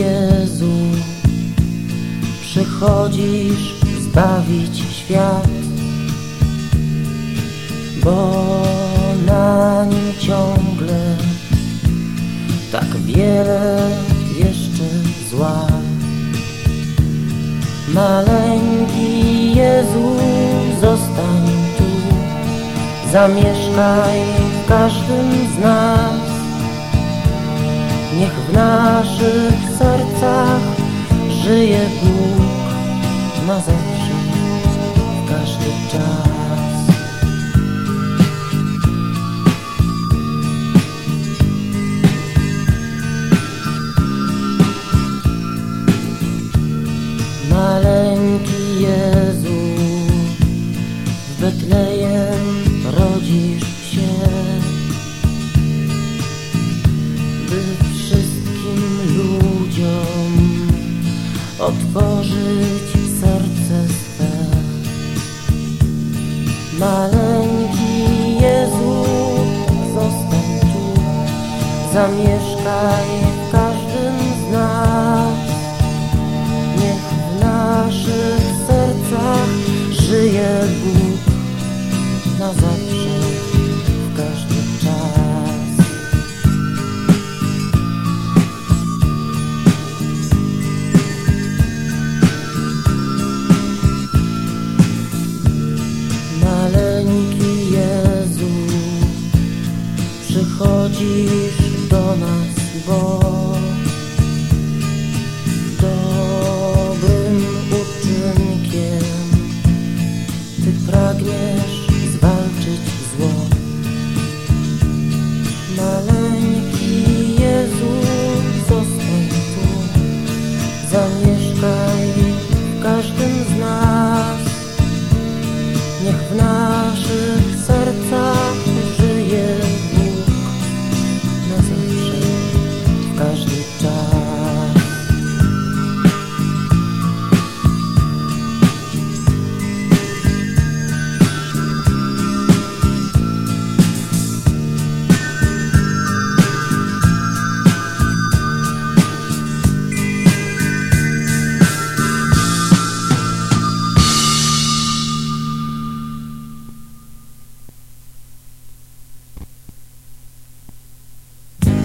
Jezu, przychodzisz zbawić świat, bo na nim ciągle tak wiele jeszcze zła. Maleńki Jezu, zostań tu, zamieszkaj w każdym z nas. Niech w naszych sercach żyje Bóg na otworzyć serce swe. Maleńki Jezu, zostań tu, zamieszkaj w każdym z nas. Niech w naszych sercach żyje Bóg przychodzisz do nas, bo dobrym uczynkiem Ty pragniesz zwalczyć zło. Maleńki Jezu, zostań tu, zamieszkaj